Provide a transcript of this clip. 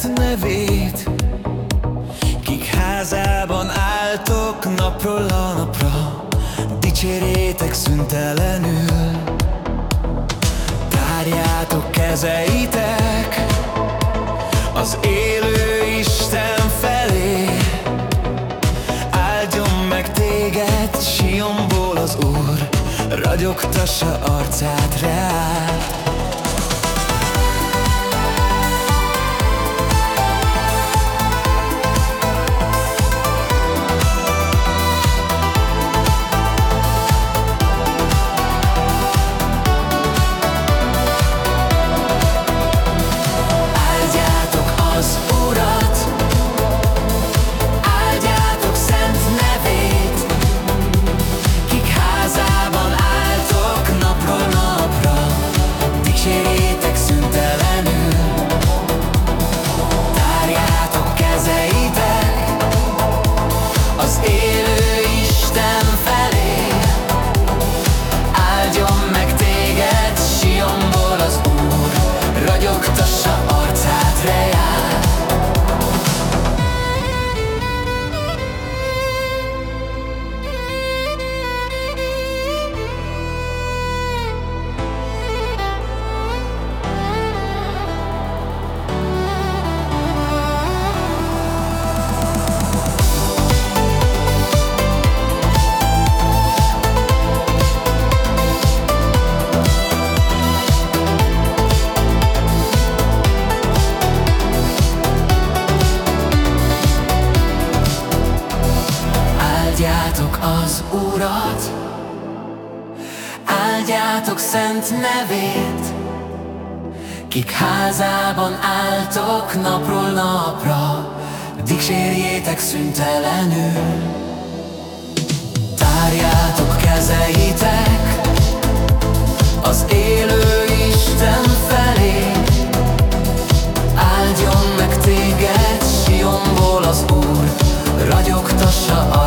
szent nevét. Kik házában álltok napról a napra Dicsérétek szüntelenül. Tárjátok kezeitek Az élő Isten felé. Áldjon meg téged Sionból az Úr Ragyogtassa arcát reát áldjátok az Urat, áldjátok szent nevét, kik házában álltok napról napra, dicsérjétek szüntelenül. Tárjátok kezeitek az élő Isten felé, áldjon meg téged Sionból az Úr, ragyogtassa a